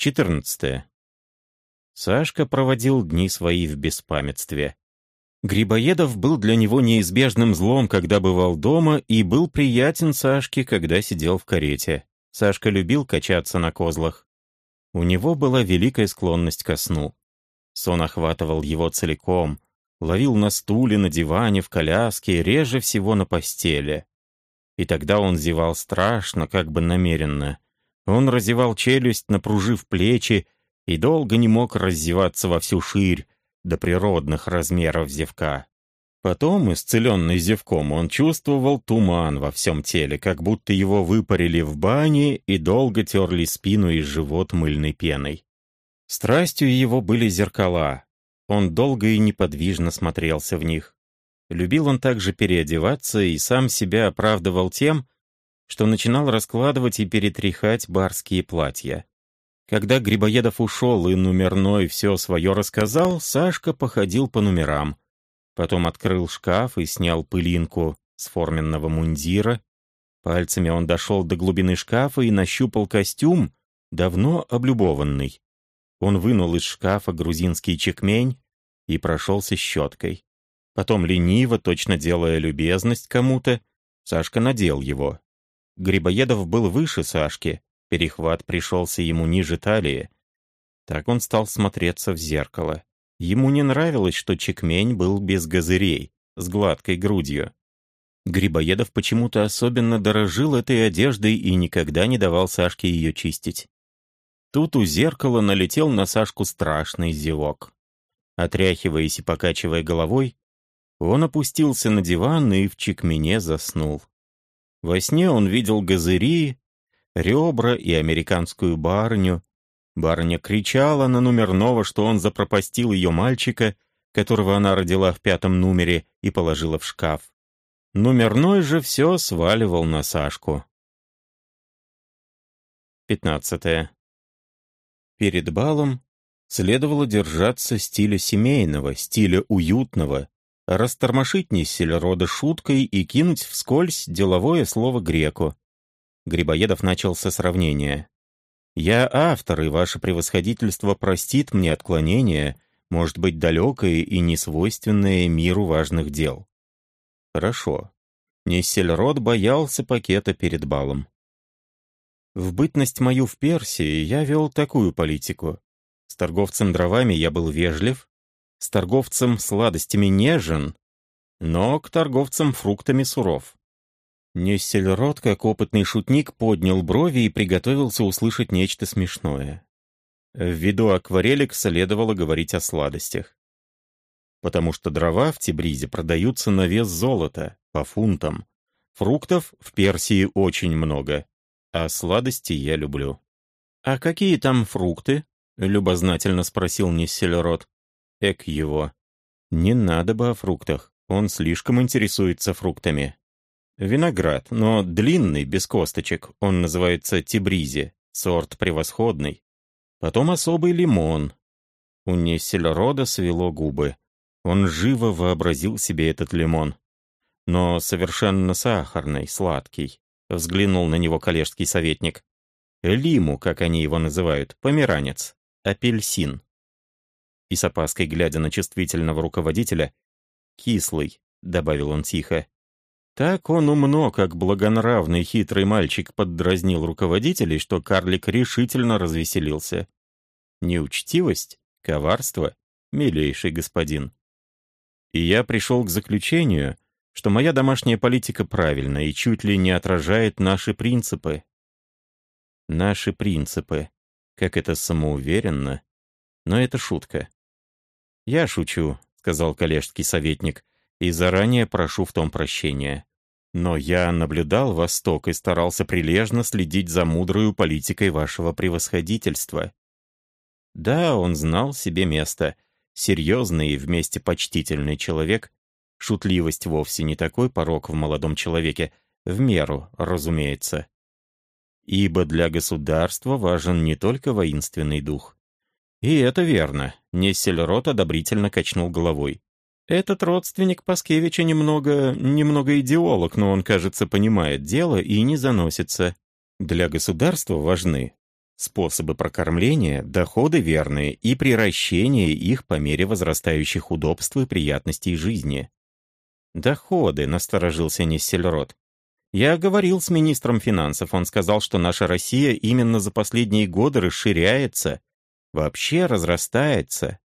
14. Сашка проводил дни свои в беспамятстве. Грибоедов был для него неизбежным злом, когда бывал дома, и был приятен Сашке, когда сидел в карете. Сашка любил качаться на козлах. У него была великая склонность ко сну. Сон охватывал его целиком, ловил на стуле, на диване, в коляске, реже всего на постели. И тогда он зевал страшно, как бы намеренно. Он разевал челюсть, напружив плечи, и долго не мог раздеваться во всю ширь до природных размеров зевка. Потом, исцеленный зевком, он чувствовал туман во всем теле, как будто его выпарили в бане и долго терли спину и живот мыльной пеной. Страстью его были зеркала. Он долго и неподвижно смотрелся в них. Любил он также переодеваться и сам себя оправдывал тем, что начинал раскладывать и перетряхать барские платья. Когда Грибоедов ушел и номерной все свое рассказал, Сашка походил по номерам. Потом открыл шкаф и снял пылинку с форменного мундира. Пальцами он дошел до глубины шкафа и нащупал костюм, давно облюбованный. Он вынул из шкафа грузинский чекмень и прошелся щеткой. Потом лениво, точно делая любезность кому-то, Сашка надел его. Грибоедов был выше Сашки, перехват пришелся ему ниже талии. Так он стал смотреться в зеркало. Ему не нравилось, что чекмень был без газырей, с гладкой грудью. Грибоедов почему-то особенно дорожил этой одеждой и никогда не давал Сашке ее чистить. Тут у зеркала налетел на Сашку страшный зевок. Отряхиваясь и покачивая головой, он опустился на диван и в чекмене заснул. Во сне он видел газыри, ребра и американскую барню. Барыня кричала на номерного, что он запропастил ее мальчика, которого она родила в пятом номере и положила в шкаф. Номерной же все сваливал на Сашку. 15. Перед балом следовало держаться стиля семейного, стиля уютного, растормошить Ниссельрода шуткой и кинуть вскользь деловое слово греку. Грибоедов начал со сравнения. «Я автор, и ваше превосходительство простит мне отклонение, может быть, далекое и несвойственное миру важных дел». «Хорошо». Ниссельрод боялся пакета перед балом. В бытность мою в Персии я вел такую политику. С торговцем дровами я был вежлив, с торговцем сладостями нежен, но к торговцам фруктами суров. Нессельрод, как опытный шутник, поднял брови и приготовился услышать нечто смешное. В виду акварелек следовало говорить о сладостях. Потому что дрова в Тибризе продаются на вес золота, по фунтам. Фруктов в Персии очень много, а сладости я люблю. «А какие там фрукты?» — любознательно спросил Нессельрод. Эк его. Не надо бы о фруктах. Он слишком интересуется фруктами. Виноград, но длинный, без косточек. Он называется тибризи. Сорт превосходный. Потом особый лимон. У Нессельрода свело губы. Он живо вообразил себе этот лимон. Но совершенно сахарный, сладкий. Взглянул на него коллежский советник. Лиму, как они его называют, померанец. Апельсин и с опаской глядя на чувствительного руководителя, «Кислый», — добавил он тихо. Так он умно, как благонравный хитрый мальчик, поддразнил руководителей, что карлик решительно развеселился. Неучтивость, коварство, милейший господин. И я пришел к заключению, что моя домашняя политика правильна и чуть ли не отражает наши принципы. Наши принципы. Как это самоуверенно. Но это шутка. «Я шучу», — сказал коллежский советник, «и заранее прошу в том прощения. Но я наблюдал Восток и старался прилежно следить за мудрою политикой вашего превосходительства». Да, он знал себе место. Серьезный и вместе почтительный человек. Шутливость вовсе не такой порог в молодом человеке, в меру, разумеется. Ибо для государства важен не только воинственный дух, «И это верно», — Нессельрот одобрительно качнул головой. «Этот родственник Паскевича немного... немного идеолог, но он, кажется, понимает дело и не заносится. Для государства важны способы прокормления, доходы верные и приращение их по мере возрастающих удобств и приятностей жизни. «Доходы», — насторожился Нессельрод. «Я говорил с министром финансов, он сказал, что наша Россия именно за последние годы расширяется, вообще разрастается».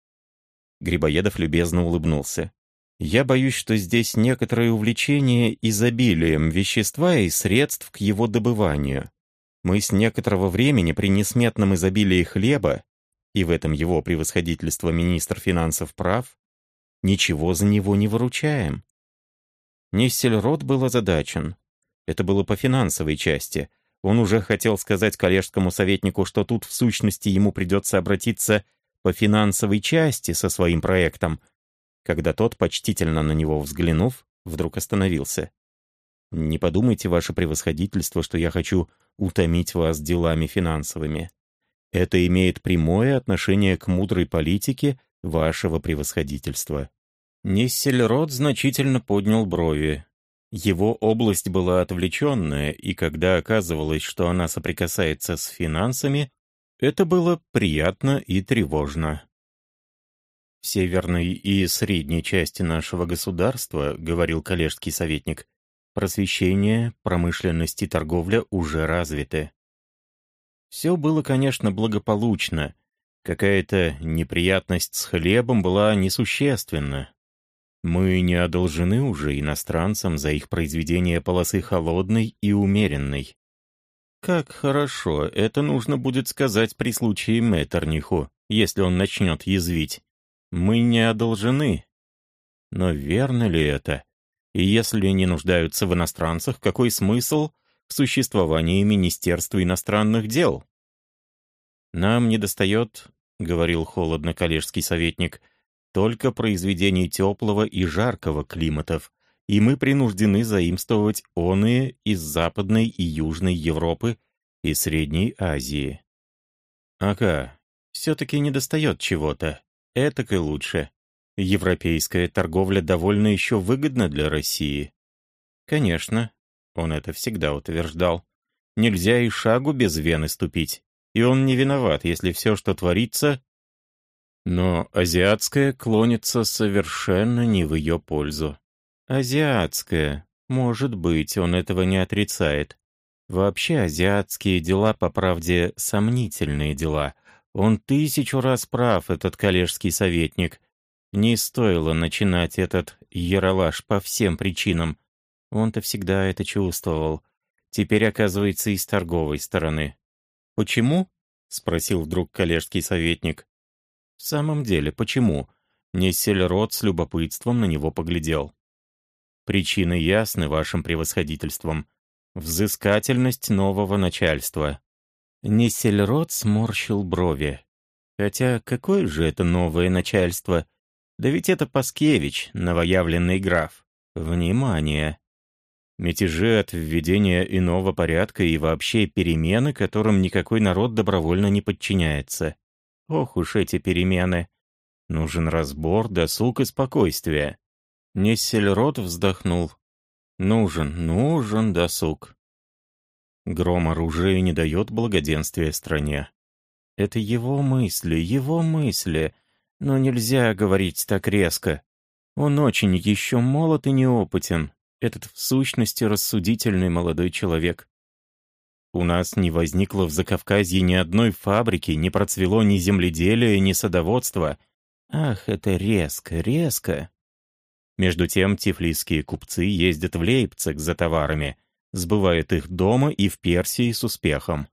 Грибоедов любезно улыбнулся. «Я боюсь, что здесь некоторое увлечение изобилием вещества и средств к его добыванию. Мы с некоторого времени при несметном изобилии хлеба, и в этом его превосходительство министр финансов прав, ничего за него не выручаем. Нессельрод был озадачен. Это было по финансовой части. Он уже хотел сказать коллежскому советнику, что тут в сущности ему придется обратиться по финансовой части со своим проектом, когда тот, почтительно на него взглянув, вдруг остановился. «Не подумайте, ваше превосходительство, что я хочу утомить вас делами финансовыми. Это имеет прямое отношение к мудрой политике вашего превосходительства». Нессельрод значительно поднял брови. Его область была отвлеченная, и когда оказывалось, что она соприкасается с финансами, это было приятно и тревожно. «В северной и средней части нашего государства, — говорил коллежский советник, Просвещение, промышленность и торговля уже развиты. Все было, конечно, благополучно. Какая-то неприятность с хлебом была несущественна. Мы не одолжены уже иностранцам за их произведение полосы холодной и умеренной. Как хорошо, это нужно будет сказать при случае Меттерниху, если он начнет язвить. Мы не одолжены. Но верно ли это? И если не нуждаются в иностранцах, какой смысл в существовании Министерства иностранных дел? «Нам недостает, — говорил холодно коллежский советник, — только произведений теплого и жаркого климатов, и мы принуждены заимствовать оные из Западной и Южной Европы и Средней Азии. Ага, все-таки недостает чего-то. Этак и лучше. Европейская торговля довольно еще выгодна для России. Конечно, он это всегда утверждал. Нельзя и шагу без Вены ступить. И он не виноват, если все, что творится... Но азиатская клонится совершенно не в ее пользу. Азиатская, может быть, он этого не отрицает. Вообще азиатские дела, по правде, сомнительные дела. Он тысячу раз прав, этот коллежский советник. Не стоило начинать этот яролаж по всем причинам. Он-то всегда это чувствовал. Теперь, оказывается, и с торговой стороны. «Почему?» — спросил вдруг коллежский советник. «В самом деле, почему?» Нессельрод с любопытством на него поглядел. «Причины ясны вашим превосходительством. Взыскательность нового начальства». Нессельрод сморщил брови. «Хотя какое же это новое начальство?» Да ведь это Паскевич, новоявленный граф. Внимание! Мятежи от введения иного порядка и вообще перемены, которым никакой народ добровольно не подчиняется. Ох уж эти перемены! Нужен разбор, досуг и спокойствие. Нессельрот вздохнул. Нужен, нужен досуг. Гром оружия не дает благоденствия стране. Это его мысли, его мысли — но нельзя говорить так резко. Он очень еще молод и неопытен, этот в сущности рассудительный молодой человек. У нас не возникло в Закавказье ни одной фабрики, не процвело ни земледелие, ни садоводство. Ах, это резко, резко. Между тем тифлисские купцы ездят в Лейпциг за товарами, сбывают их дома и в Персии с успехом.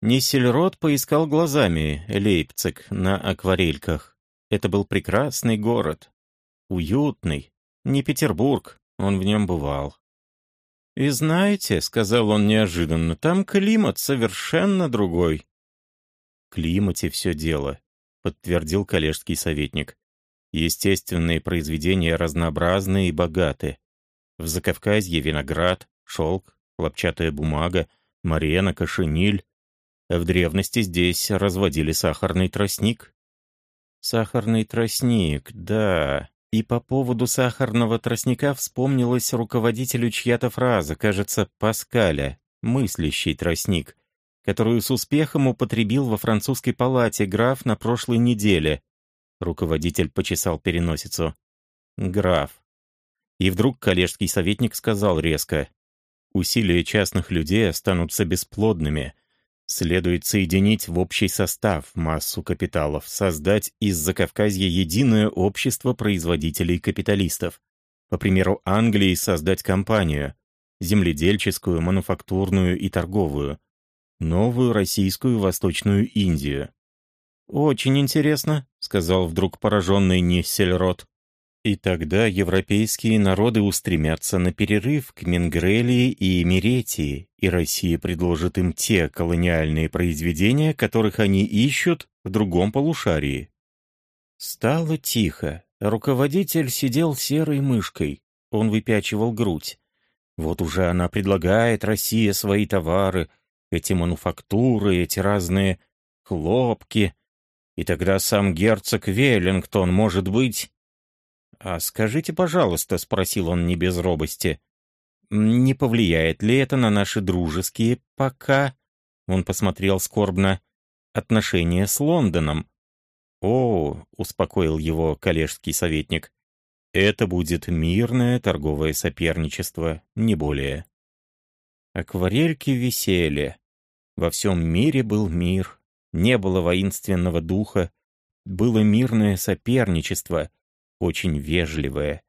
Ниссельрод поискал глазами Лейпциг на акварельках. Это был прекрасный город. Уютный. Не Петербург, он в нем бывал. «И знаете», — сказал он неожиданно, — «там климат совершенно другой». «В климате все дело», — подтвердил коллежский советник. «Естественные произведения разнообразны и богаты. В Закавказье виноград, шелк, хлопчатая бумага, марена, кошениль. В древности здесь разводили сахарный тростник, Сахарный тростник, да. И по поводу сахарного тростника вспомнилась руководителю чья-то фраза, кажется, Паскаля, мыслящий тростник, которую с успехом употребил во французской палате граф на прошлой неделе. Руководитель почесал переносицу. Граф. И вдруг коллежский советник сказал резко. Усилия частных людей останутся бесплодными. Следует соединить в общий состав массу капиталов, создать из Закавказья единое общество производителей-капиталистов. По примеру Англии создать компанию, земледельческую, мануфактурную и торговую, новую российскую Восточную Индию. «Очень интересно», — сказал вдруг пораженный Ниссельрот. И тогда европейские народы устремятся на перерыв к Менгрелии и Эмеретии, и Россия предложит им те колониальные произведения, которых они ищут в другом полушарии. Стало тихо. Руководитель сидел серой мышкой. Он выпячивал грудь. Вот уже она предлагает России свои товары, эти мануфактуры, эти разные хлопки. И тогда сам герцог Веллингтон, может быть... «А скажите, пожалуйста», — спросил он не без робости, «не повлияет ли это на наши дружеские пока...» Он посмотрел скорбно. «Отношения с Лондоном». «О», — успокоил его коллежский советник, «это будет мирное торговое соперничество, не более». Акварельки висели. Во всем мире был мир. Не было воинственного духа. Было мирное соперничество — очень вежливая.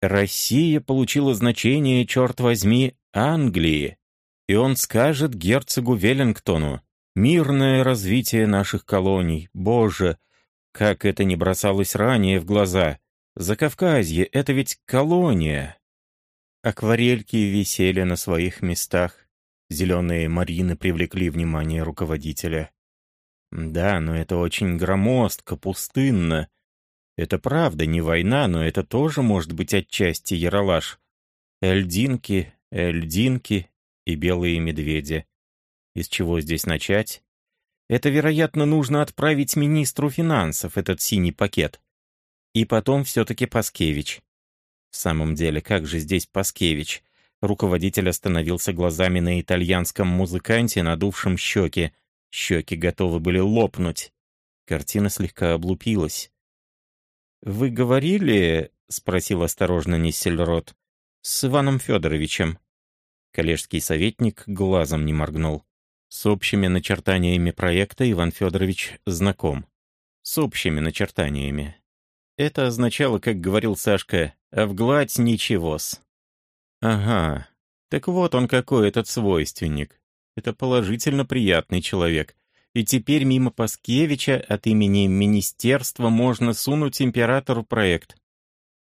Россия получила значение, черт возьми, Англии. И он скажет герцогу Веллингтону, «Мирное развитие наших колоний, Боже, как это не бросалось ранее в глаза! Закавказье — это ведь колония!» Акварельки висели на своих местах. Зеленые марины привлекли внимание руководителя. Да, но это очень громоздко, пустынно. Это правда не война, но это тоже может быть отчасти яролаж. Эльдинки, эльдинки и белые медведи. Из чего здесь начать? Это, вероятно, нужно отправить министру финансов, этот синий пакет. И потом все-таки Паскевич. В самом деле, как же здесь Паскевич? Руководитель остановился глазами на итальянском музыканте, надувшем щеки. Щеки готовы были лопнуть. Картина слегка облупилась. «Вы говорили, — спросил осторожно Ниссельрот, — с Иваном Федоровичем?» Коллежский советник глазом не моргнул. С общими начертаниями проекта Иван Федорович знаком. С общими начертаниями. Это означало, как говорил Сашка, «а вгладь ничего-с». Ага, так вот он какой этот свойственник. Это положительно приятный человек и теперь мимо Паскевича от имени министерства можно сунуть императору проект.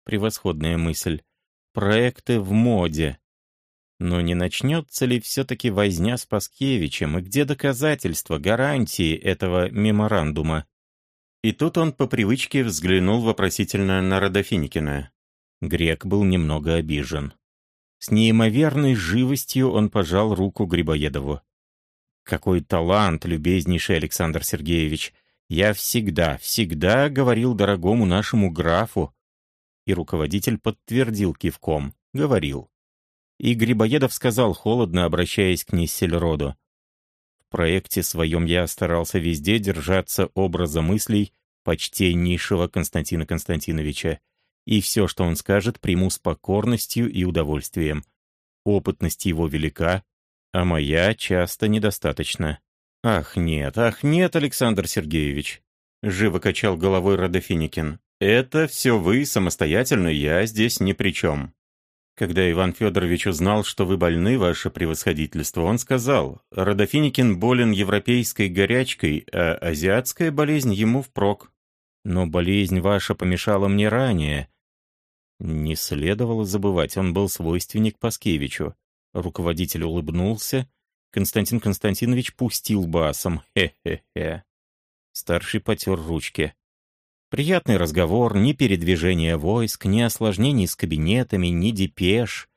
Превосходная мысль. Проекты в моде. Но не начнется ли все-таки возня с Паскевичем, и где доказательства, гарантии этого меморандума? И тут он по привычке взглянул вопросительно на Родофиникина. Грек был немного обижен. С неимоверной живостью он пожал руку Грибоедову. Какой талант, любезнейший Александр Сергеевич! Я всегда, всегда говорил дорогому нашему графу. И руководитель подтвердил кивком. Говорил. И Грибоедов сказал, холодно обращаясь к Ниссельроду. В проекте своем я старался везде держаться образа мыслей почтеннейшего Константина Константиновича. И все, что он скажет, приму с покорностью и удовольствием. Опытность его велика, а моя часто недостаточно. «Ах нет, ах нет, Александр Сергеевич!» Живо качал головой Родофиникин. «Это все вы самостоятельно, я здесь ни при чем». Когда Иван Федорович узнал, что вы больны, ваше превосходительство, он сказал, Родофиникин болен европейской горячкой, а азиатская болезнь ему впрок. Но болезнь ваша помешала мне ранее. Не следовало забывать, он был свойственник Паскевичу. Руководитель улыбнулся. Константин Константинович пустил басом. Хе-хе-хе. Старший потер ручки. Приятный разговор, ни передвижения войск, ни осложнений с кабинетами, ни депеш.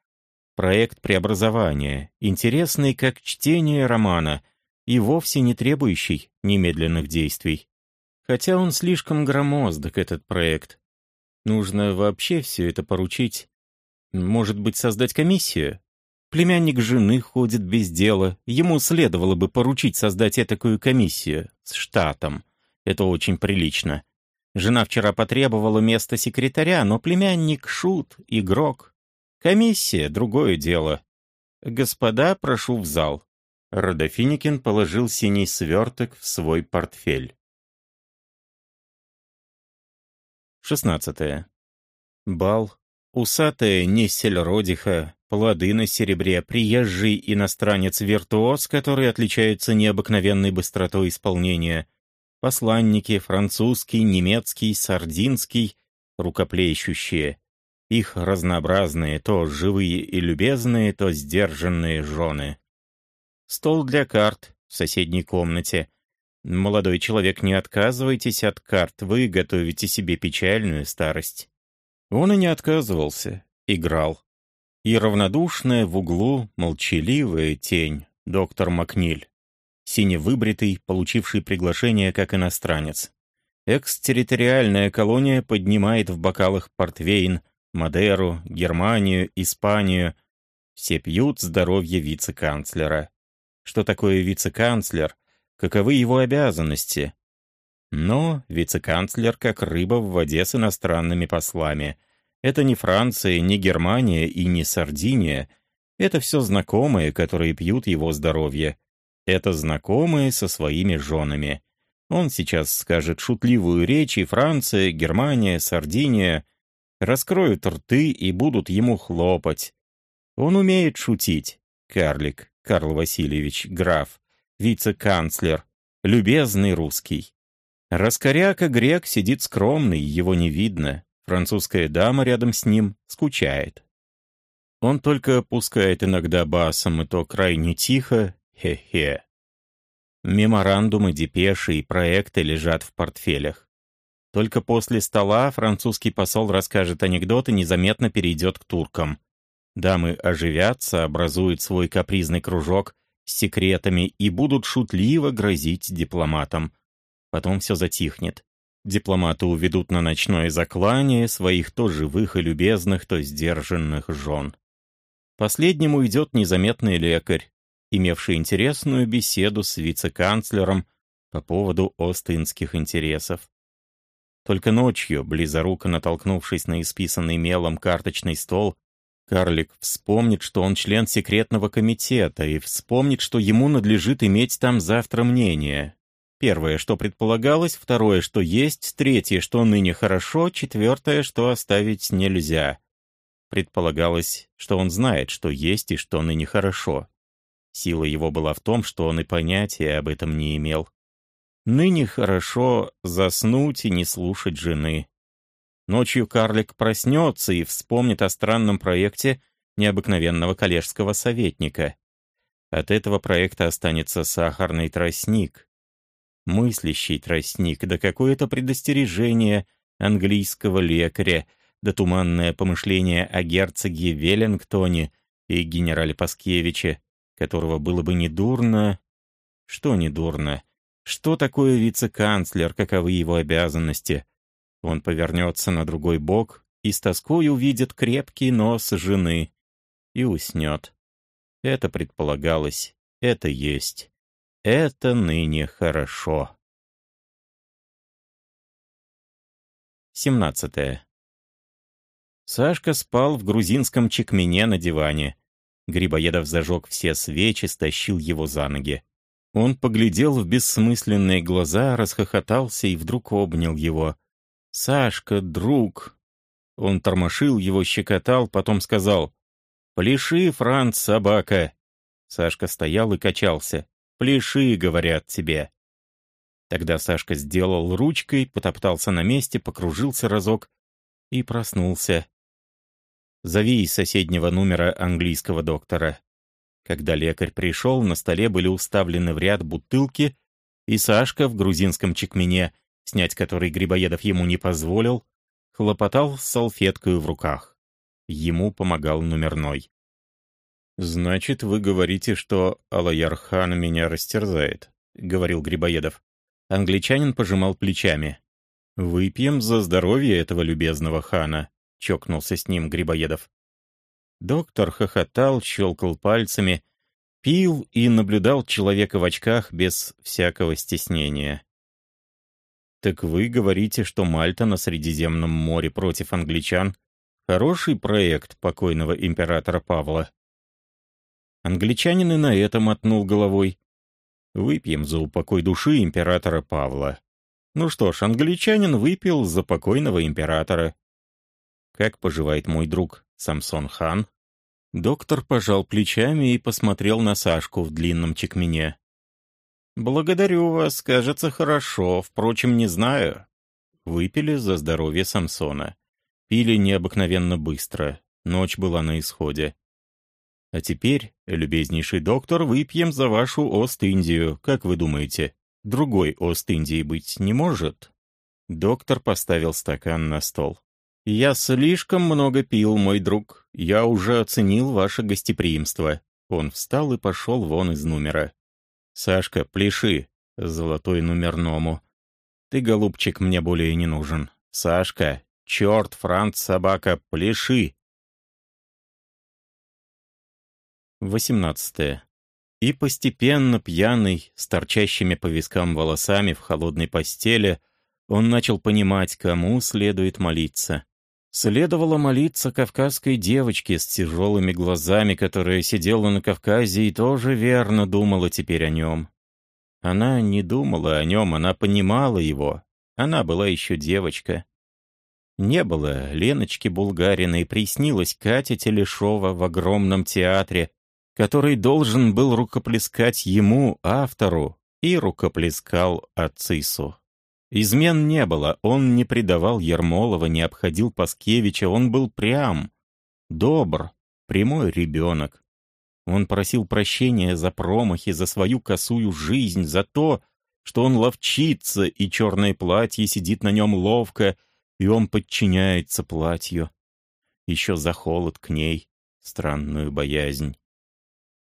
Проект преобразования, интересный как чтение романа и вовсе не требующий немедленных действий. Хотя он слишком громоздок, этот проект. Нужно вообще все это поручить. Может быть, создать комиссию? Племянник жены ходит без дела. Ему следовало бы поручить создать этакую комиссию с штатом. Это очень прилично. Жена вчера потребовала место секретаря, но племянник — шут, игрок. Комиссия — другое дело. Господа, прошу в зал. Родофиникин положил синий сверток в свой портфель. 16. Бал. Усатая Нессельродиха, плоды на серебре, приезжий иностранец-виртуоз, который отличается необыкновенной быстротой исполнения, посланники, французский, немецкий, сардинский, рукоплещущие. Их разнообразные, то живые и любезные, то сдержанные жены. Стол для карт в соседней комнате. Молодой человек, не отказывайтесь от карт, вы готовите себе печальную старость. Он и не отказывался, играл. И равнодушная в углу молчаливая тень, доктор Макниль, синевыбритый, получивший приглашение как иностранец. Экстерриториальная колония поднимает в бокалах портвейн, Мадеру, Германию, Испанию. Все пьют здоровье вице-канцлера. Что такое вице-канцлер? каковы его обязанности. Но вице-канцлер как рыба в воде с иностранными послами. Это не Франция, не Германия и не Сардиния. Это все знакомые, которые пьют его здоровье. Это знакомые со своими женами. Он сейчас скажет шутливую речь, и Франция, Германия, Сардиния раскроют рты и будут ему хлопать. Он умеет шутить, карлик, Карл Васильевич, граф вице-канцлер, любезный русский. Раскоряка грек сидит скромный, его не видно. Французская дама рядом с ним скучает. Он только пускает иногда басом, и то крайне тихо «хе-хе». Меморандумы, депеши и проекты лежат в портфелях. Только после стола французский посол расскажет анекдот и незаметно перейдет к туркам. Дамы оживятся, образуют свой капризный кружок с секретами и будут шутливо грозить дипломатам. Потом все затихнет. Дипломаты уведут на ночное заклание своих то живых и любезных, то сдержанных жен. Последнему уйдет незаметный лекарь, имевший интересную беседу с вице-канцлером по поводу остинских интересов. Только ночью, близоруко натолкнувшись на исписанный мелом карточный стол, Карлик вспомнит, что он член секретного комитета, и вспомнит, что ему надлежит иметь там завтра мнение. Первое, что предполагалось, второе, что есть, третье, что ныне хорошо, четвертое, что оставить нельзя. Предполагалось, что он знает, что есть и что ныне хорошо. Сила его была в том, что он и понятия об этом не имел. Ныне хорошо заснуть и не слушать жены. Ночью карлик проснется и вспомнит о странном проекте необыкновенного коллежского советника. От этого проекта останется сахарный тростник. Мыслящий тростник, да какое-то предостережение английского лекаря, да туманное помышление о герцоге Веллингтоне и генерале Паскевиче, которого было бы недурно... Что недурно? Что такое вице-канцлер, каковы его обязанности? Он повернется на другой бок и с тоской увидит крепкий нос жены и уснет. Это предполагалось, это есть. Это ныне хорошо. 17. Сашка спал в грузинском чекмене на диване. Грибоедов зажег все свечи, стащил его за ноги. Он поглядел в бессмысленные глаза, расхохотался и вдруг обнял его. «Сашка, друг!» Он тормошил его, щекотал, потом сказал «Пляши, Франц, собака!» Сашка стоял и качался. «Пляши, говорят тебе!» Тогда Сашка сделал ручкой, потоптался на месте, покружился разок и проснулся. «Зови из соседнего номера английского доктора». Когда лекарь пришел, на столе были уставлены в ряд бутылки, и Сашка в грузинском чекмене снять который Грибоедов ему не позволил, хлопотал с салфеткой в руках. Ему помогал номерной. «Значит, вы говорите, что Алаярхан меня растерзает», — говорил Грибоедов. Англичанин пожимал плечами. «Выпьем за здоровье этого любезного хана», — чокнулся с ним Грибоедов. Доктор хохотал, щелкал пальцами, пил и наблюдал человека в очках без всякого стеснения. «Так вы говорите, что Мальта на Средиземном море против англичан — хороший проект покойного императора Павла?» Англичанин и на это мотнул головой. «Выпьем за упокой души императора Павла». Ну что ж, англичанин выпил за покойного императора. Как поживает мой друг Самсон Хан? Доктор пожал плечами и посмотрел на Сашку в длинном чекмене. «Благодарю вас, кажется, хорошо, впрочем, не знаю». Выпили за здоровье Самсона. Пили необыкновенно быстро, ночь была на исходе. А теперь, любезнейший доктор, выпьем за вашу Ост-Индию, как вы думаете? Другой Ост-Индии быть не может?» Доктор поставил стакан на стол. «Я слишком много пил, мой друг. Я уже оценил ваше гостеприимство». Он встал и пошел вон из номера. «Сашка, пляши, золотой номерному. Ты, голубчик, мне более не нужен. Сашка, черт, Франц, собака, пляши!» 18. И постепенно, пьяный, с торчащими по вискам волосами в холодной постели, он начал понимать, кому следует молиться. Следовало молиться кавказской девочке с тяжелыми глазами, которая сидела на Кавказе и тоже верно думала теперь о нем. Она не думала о нем, она понимала его. Она была еще девочка. Не было Леночки Булгариной, приснилась Катя Телешова в огромном театре, который должен был рукоплескать ему, автору, и рукоплескал Ацису. Измен не было, он не предавал Ермолова, не обходил Паскевича, он был прям, добр, прямой ребенок. Он просил прощения за промахи, за свою косую жизнь, за то, что он ловчится, и черное платье сидит на нем ловко, и он подчиняется платью. Еще за холод к ней, странную боязнь.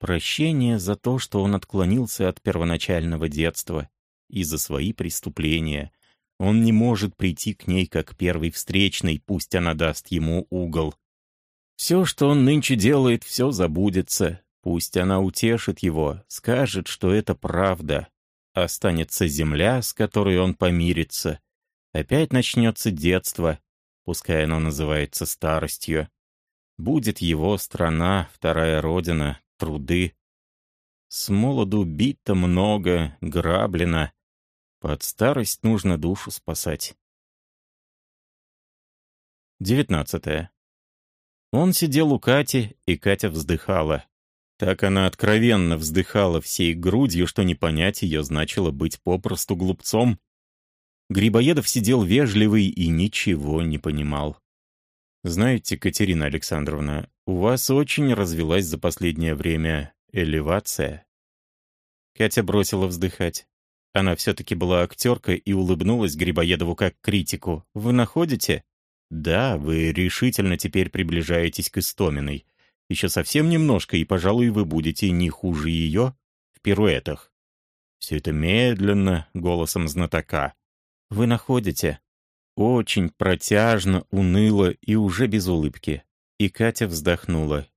Прощение за то, что он отклонился от первоначального детства и за свои преступления. Он не может прийти к ней как первый встречный, пусть она даст ему угол. Все, что он нынче делает, все забудется. Пусть она утешит его, скажет, что это правда. Останется земля, с которой он помирится. Опять начнется детство, пускай оно называется старостью. Будет его страна, вторая родина, труды. С молоду бито много, граблено. Под старость нужно душу спасать. Девятнадцатое. Он сидел у Кати, и Катя вздыхала. Так она откровенно вздыхала всей грудью, что не понять ее значило быть попросту глупцом. Грибоедов сидел вежливый и ничего не понимал. «Знаете, Катерина Александровна, у вас очень развелась за последнее время элевация». Катя бросила вздыхать. Она все-таки была актеркой и улыбнулась Грибоедову как критику. «Вы находите?» «Да, вы решительно теперь приближаетесь к Истоминой. Еще совсем немножко, и, пожалуй, вы будете не хуже ее в пируэтах». Все это медленно, голосом знатока. «Вы находите?» Очень протяжно, уныло и уже без улыбки. И Катя вздохнула.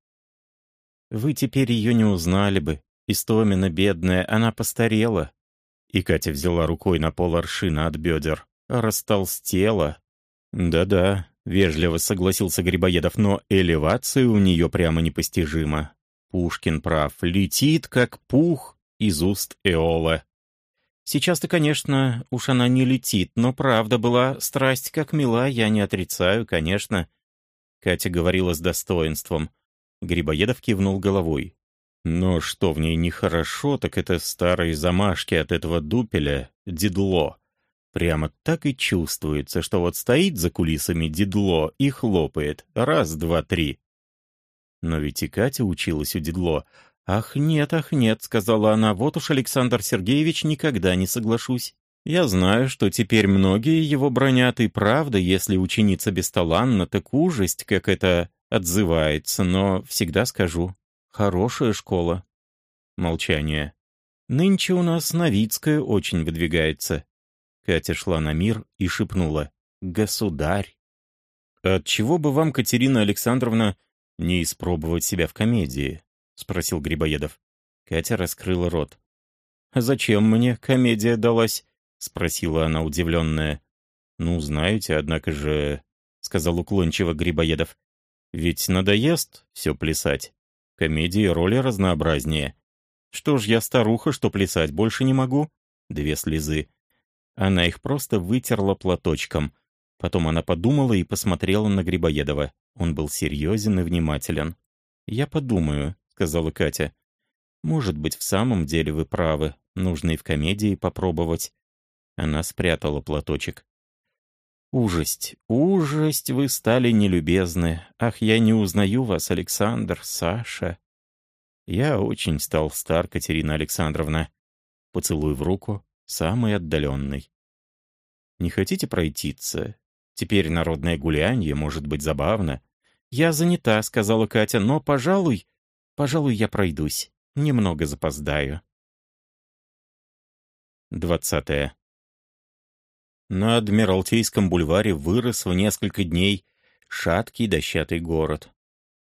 «Вы теперь ее не узнали бы. Истомина бедная, она постарела». И Катя взяла рукой на пол аршина от бедер. «Растолстела». «Да-да», — вежливо согласился Грибоедов, но элевация у нее прямо непостижима. Пушкин прав, летит, как пух из уст Эола. Сейчас-то, конечно, уж она не летит, но правда была, страсть как мила, я не отрицаю, конечно. Катя говорила с достоинством. Грибоедов кивнул головой. Но что в ней нехорошо, так это старые замашки от этого дупеля, дедло. Прямо так и чувствуется, что вот стоит за кулисами дедло и хлопает. Раз, два, три. Но ведь и Катя училась у дедло, «Ах нет, ах нет», — сказала она, — «вот уж Александр Сергеевич никогда не соглашусь. Я знаю, что теперь многие его бронят, и правда, если ученица бесталанна, так ужасть, как это отзывается, но всегда скажу, хорошая школа». Молчание. «Нынче у нас Новицкая очень выдвигается». Катя шла на мир и шепнула «Государь». «Отчего бы вам, Катерина Александровна, не испробовать себя в комедии?» — спросил Грибоедов. Катя раскрыла рот. «А зачем мне комедия далась?» — спросила она удивленная. «Ну, знаете, однако же...» — сказал уклончиво Грибоедов. «Ведь надоест все плясать. Комедии роли разнообразнее. Что ж я старуха, что плясать больше не могу?» Две слезы. Она их просто вытерла платочком. Потом она подумала и посмотрела на Грибоедова. Он был серьезен и внимателен. «Я подумаю», — сказала Катя. «Может быть, в самом деле вы правы. Нужно и в комедии попробовать». Она спрятала платочек. «Ужасть, ужасть, вы стали нелюбезны. Ах, я не узнаю вас, Александр, Саша». «Я очень стал стар, Катерина Александровна». Поцелуй в руку, самый отдаленный. «Не хотите пройтиться? Теперь народное гулянье может быть забавно». «Я занята», — сказала Катя, — «но, пожалуй, пожалуй, я пройдусь. Немного запоздаю». Двадцатое. На Адмиралтейском бульваре вырос в несколько дней шаткий дощатый город.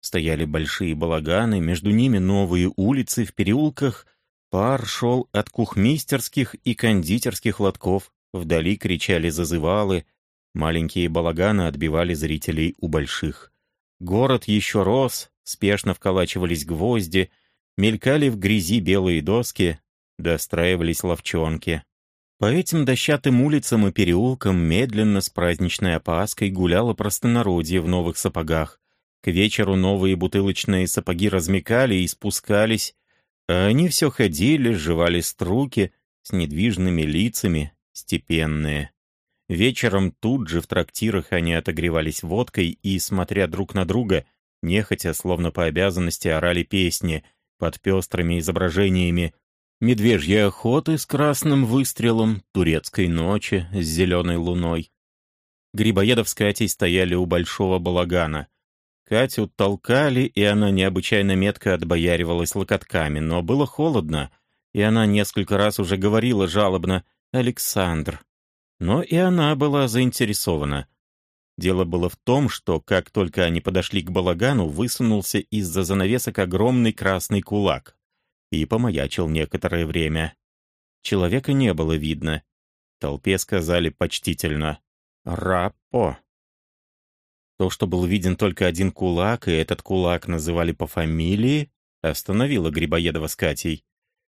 Стояли большие балаганы, между ними новые улицы, в переулках пар шел от кухмистерских и кондитерских лотков, вдали кричали зазывалы, маленькие балаганы отбивали зрителей у больших. Город еще рос, спешно вколачивались гвозди, мелькали в грязи белые доски, достраивались ловчонки. По этим дощатым улицам и переулкам медленно с праздничной опаской гуляло простонародье в новых сапогах. К вечеру новые бутылочные сапоги размекали и спускались, а они все ходили, жевали струки с недвижными лицами, степенные. Вечером тут же в трактирах они отогревались водкой и, смотря друг на друга, нехотя, словно по обязанности, орали песни под пестрыми изображениями медвежьей охоты с красным выстрелом, турецкой ночи с зеленой луной. Грибоедов с Катей стояли у большого балагана. Катю толкали, и она необычайно метко отбояривалась локотками, но было холодно, и она несколько раз уже говорила жалобно «Александр». Но и она была заинтересована. Дело было в том, что, как только они подошли к балагану, высунулся из-за занавесок огромный красный кулак и помаячил некоторое время. Человека не было видно. Толпе сказали почтительно «Раппо». То, что был виден только один кулак, и этот кулак называли по фамилии, остановило Грибоедова с Катей.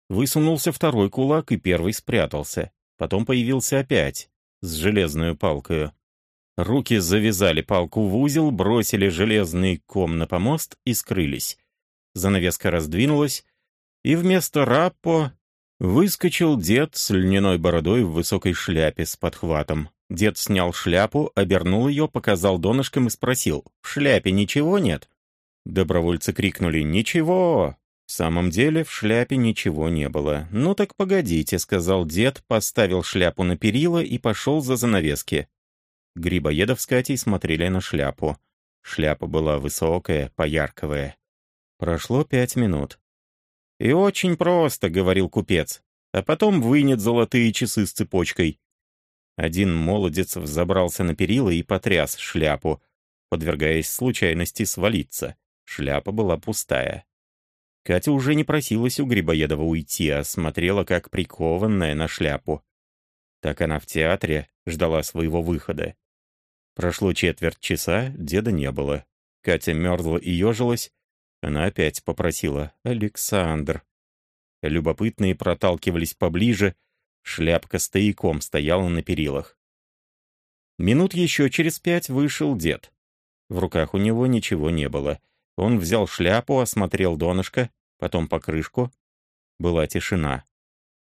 Высунулся второй кулак, и первый спрятался. Потом появился опять, с железной палкой. Руки завязали палку в узел, бросили железный ком на помост и скрылись. Занавеска раздвинулась, и вместо раппо выскочил дед с льняной бородой в высокой шляпе с подхватом. Дед снял шляпу, обернул ее, показал донышком и спросил, «В шляпе ничего нет?» Добровольцы крикнули, «Ничего!» В самом деле в шляпе ничего не было. «Ну так погодите», — сказал дед, поставил шляпу на перила и пошел за занавески. Грибоедов с Катей смотрели на шляпу. Шляпа была высокая, поярковая. Прошло пять минут. «И очень просто», — говорил купец, «а потом вынет золотые часы с цепочкой». Один молодец взобрался на перила и потряс шляпу, подвергаясь случайности свалиться. Шляпа была пустая. Катя уже не просилась у Грибоедова уйти, а смотрела как прикованная на шляпу. Так она в театре ждала своего выхода. Прошло четверть часа, деда не было. Катя мерзла и ежилась, она опять попросила «Александр». Любопытные проталкивались поближе, шляпка стояком стояла на перилах. Минут еще через пять вышел дед. В руках у него ничего не было. Он взял шляпу, осмотрел донышко, потом покрышку. Была тишина.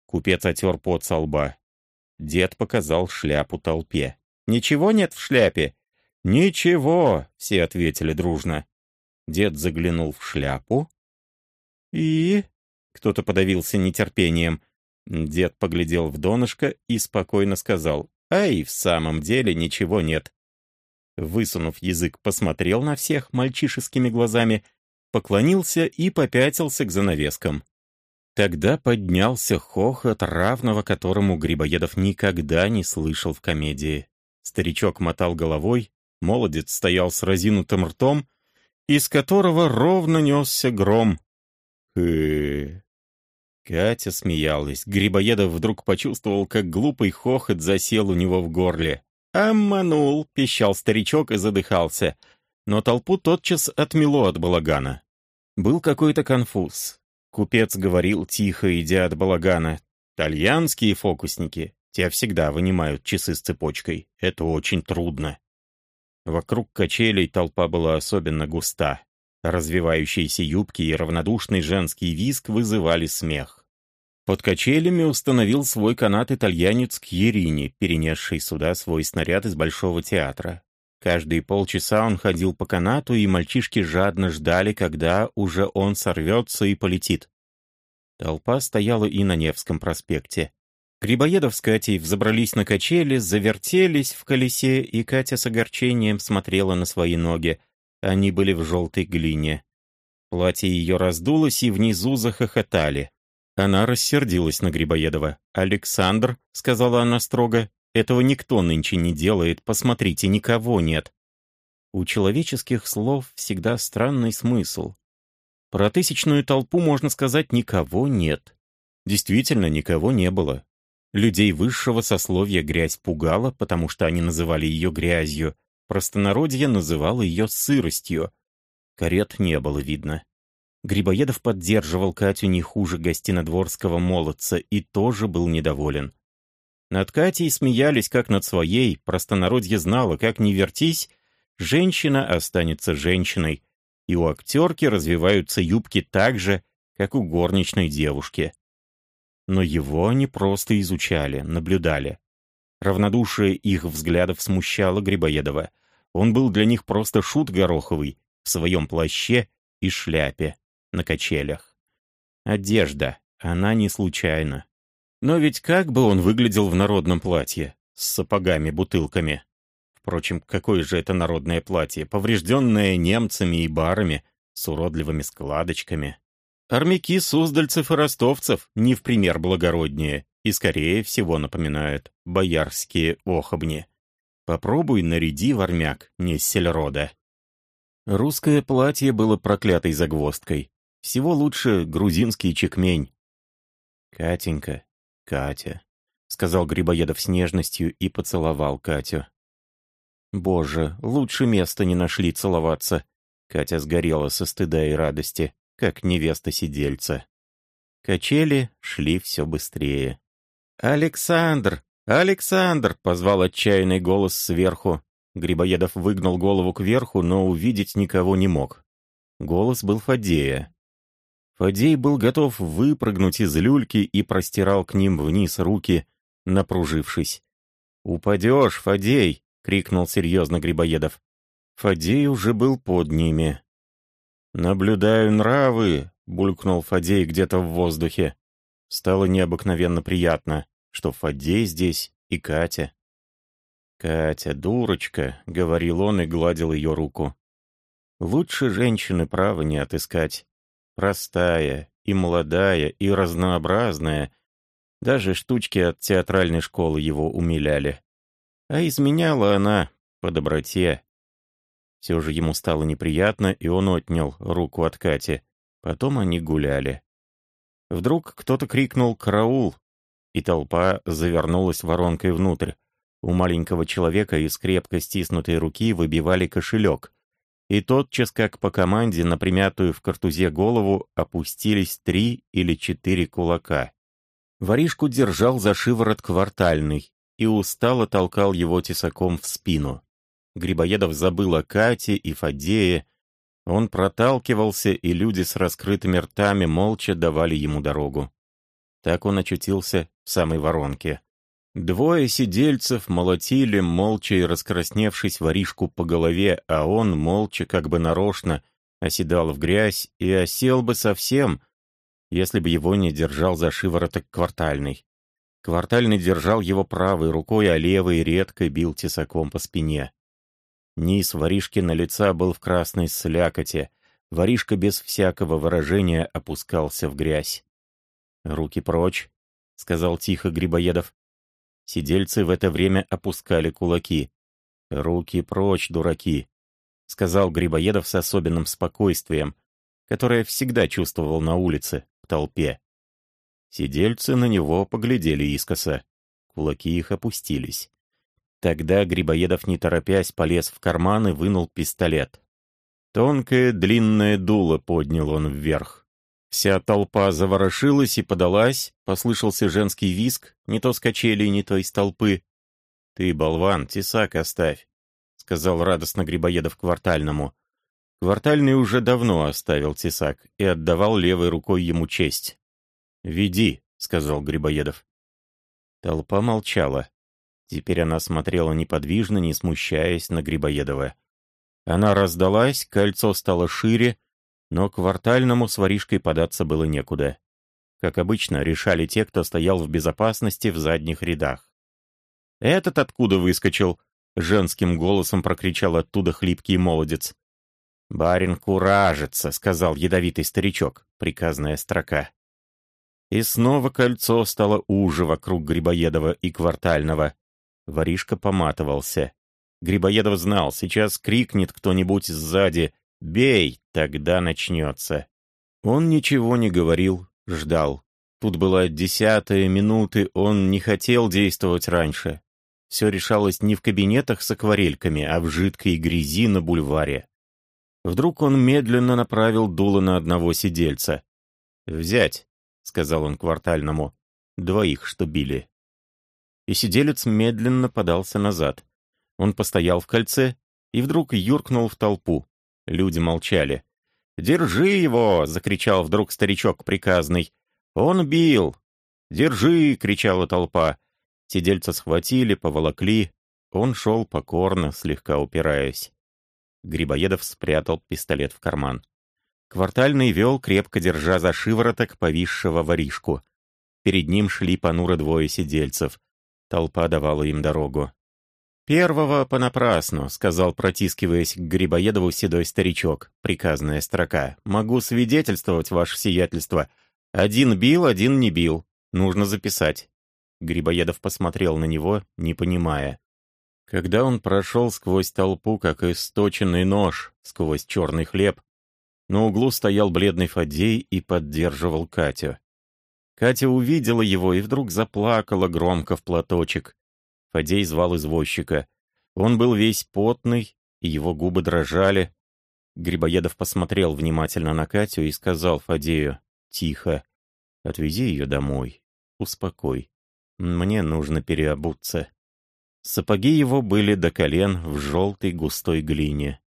Купец отер пот со лба. Дед показал шляпу толпе. «Ничего нет в шляпе?» «Ничего!» — все ответили дружно. Дед заглянул в шляпу. «И...» — кто-то подавился нетерпением. Дед поглядел в донышко и спокойно сказал, «Ай, в самом деле ничего нет». Высунув язык, посмотрел на всех мальчишескими глазами, поклонился и попятился к занавескам. Тогда поднялся хохот, равного которому Грибоедов никогда не слышал в комедии. Старичок мотал головой, молодец стоял с разинутым ртом, из которого ровно несся гром. Хы. Катя смеялась. Грибоедов вдруг почувствовал, как глупый хохот засел у него в горле. «Обманул!» — пищал старичок и задыхался. Но толпу тотчас отмело от балагана. Был какой-то конфуз. Купец говорил, тихо идя от балагана. «Тальянские фокусники. Те всегда вынимают часы с цепочкой. Это очень трудно». Вокруг качелей толпа была особенно густа. Развивающиеся юбки и равнодушный женский визг вызывали смех. Под качелями установил свой канат итальянец Кьерини, перенесший сюда свой снаряд из Большого театра. Каждые полчаса он ходил по канату, и мальчишки жадно ждали, когда уже он сорвется и полетит. Толпа стояла и на Невском проспекте. Грибоедов с Катей взобрались на качели, завертелись в колесе, и Катя с огорчением смотрела на свои ноги. Они были в желтой глине. Платье ее раздулось, и внизу захохотали. Она рассердилась на Грибоедова. «Александр», — сказала она строго, — «этого никто нынче не делает, посмотрите, никого нет». У человеческих слов всегда странный смысл. Про тысячную толпу можно сказать «никого нет». Действительно, никого не было. Людей высшего сословия грязь пугала, потому что они называли ее грязью. Простонародье называло ее сыростью. Карет не было видно. Грибоедов поддерживал Катю не хуже гостинодворского молодца и тоже был недоволен. Над Катей смеялись, как над своей, простонародье знало, как не вертись, женщина останется женщиной, и у актерки развиваются юбки так же, как у горничной девушки. Но его они просто изучали, наблюдали. Равнодушие их взглядов смущало Грибоедова. Он был для них просто шут Гороховый в своем плаще и шляпе на качелях. Одежда, она не случайна. Но ведь как бы он выглядел в народном платье, с сапогами-бутылками? Впрочем, какое же это народное платье, поврежденное немцами и барами, с уродливыми складочками? Армяки суздальцев и ростовцев не в пример благороднее и, скорее всего, напоминают боярские охобни. Попробуй наряди в армяк, не сельрода. Русское платье было проклятой загвоздкой. Всего лучше грузинский чекмень. «Катенька, Катя», — сказал Грибоедов с нежностью и поцеловал Катю. «Боже, лучше места не нашли целоваться». Катя сгорела со стыда и радости как невеста сидельца. Качели шли все быстрее. «Александр! Александр!» — позвал отчаянный голос сверху. Грибоедов выгнал голову кверху, но увидеть никого не мог. Голос был Фадея. Фадей был готов выпрыгнуть из люльки и простирал к ним вниз руки, напружившись. «Упадешь, Фадей!» — крикнул серьезно Грибоедов. Фадей уже был под ними. «Наблюдаю нравы», — булькнул Фадей где-то в воздухе. Стало необыкновенно приятно, что Фадей здесь и Катя. «Катя, дурочка», — говорил он и гладил ее руку. «Лучше женщины права не отыскать. Простая и молодая и разнообразная. Даже штучки от театральной школы его умиляли. А изменяла она по доброте, все же ему стало неприятно, и он отнял руку от Кати. Потом они гуляли. Вдруг кто-то крикнул «Караул!», и толпа завернулась воронкой внутрь. У маленького человека из крепко стиснутой руки выбивали кошелек. И тотчас, как по команде, на примятую в картузе голову опустились три или четыре кулака. Воришку держал за шиворот квартальный и устало толкал его тесаком в спину. Грибоедов забыл о Кате и Фадее. Он проталкивался, и люди с раскрытыми ртами молча давали ему дорогу. Так он очутился в самой воронке. Двое сидельцев молотили, молча и раскрасневшись воришку по голове, а он, молча, как бы нарочно, оседал в грязь и осел бы совсем, если бы его не держал за шивороток квартальный. Квартальный держал его правой рукой, а левой редко бил тесаком по спине. Низ воришкина лица был в красной слякоти. Воришка без всякого выражения опускался в грязь. «Руки прочь», — сказал тихо Грибоедов. Сидельцы в это время опускали кулаки. «Руки прочь, дураки», — сказал Грибоедов с особенным спокойствием, которое всегда чувствовал на улице, в толпе. Сидельцы на него поглядели искоса. Кулаки их опустились. Тогда Грибоедов, не торопясь, полез в карман и вынул пистолет. Тонкое длинное дуло поднял он вверх. Вся толпа заворошилась и подалась, послышался женский виск, не то с качелей, не то из толпы. «Ты, болван, тесак оставь», — сказал радостно Грибоедов квартальному. Квартальный уже давно оставил тесак и отдавал левой рукой ему честь. «Веди», — сказал Грибоедов. Толпа молчала. Теперь она смотрела неподвижно, не смущаясь на Грибоедова. Она раздалась, кольцо стало шире, но квартальному с воришкой податься было некуда. Как обычно, решали те, кто стоял в безопасности в задних рядах. «Этот откуда выскочил?» — женским голосом прокричал оттуда хлипкий молодец. «Барин куражится», — сказал ядовитый старичок, приказная строка. И снова кольцо стало уже вокруг Грибоедова и Квартального. Воришка поматывался. Грибоедов знал, сейчас крикнет кто-нибудь сзади «Бей!» Тогда начнется. Он ничего не говорил, ждал. Тут была десятая минуты, он не хотел действовать раньше. Все решалось не в кабинетах с акварельками, а в жидкой грязи на бульваре. Вдруг он медленно направил дуло на одного сидельца. «Взять», — сказал он квартальному, — «двоих, что били» и сиделец медленно подался назад. Он постоял в кольце и вдруг юркнул в толпу. Люди молчали. «Держи его!» — закричал вдруг старичок приказный. «Он бил!» «Держи!» — кричала толпа. Сидельца схватили, поволокли. Он шел покорно, слегка упираясь. Грибоедов спрятал пистолет в карман. Квартальный вел, крепко держа за шивороток повисшего воришку. Перед ним шли понуро двое сидельцев. Толпа давала им дорогу. «Первого понапрасну», — сказал, протискиваясь к Грибоедову седой старичок. Приказная строка. «Могу свидетельствовать, ваше сиятельство. Один бил, один не бил. Нужно записать». Грибоедов посмотрел на него, не понимая. Когда он прошел сквозь толпу, как источенный нож, сквозь черный хлеб, на углу стоял бледный Фадей и поддерживал Катю. Катя увидела его и вдруг заплакала громко в платочек. Фадей звал извозчика. Он был весь потный, и его губы дрожали. Грибоедов посмотрел внимательно на Катю и сказал Фадею, «Тихо, отвези ее домой, успокой. Мне нужно переобуться». Сапоги его были до колен в желтой густой глине.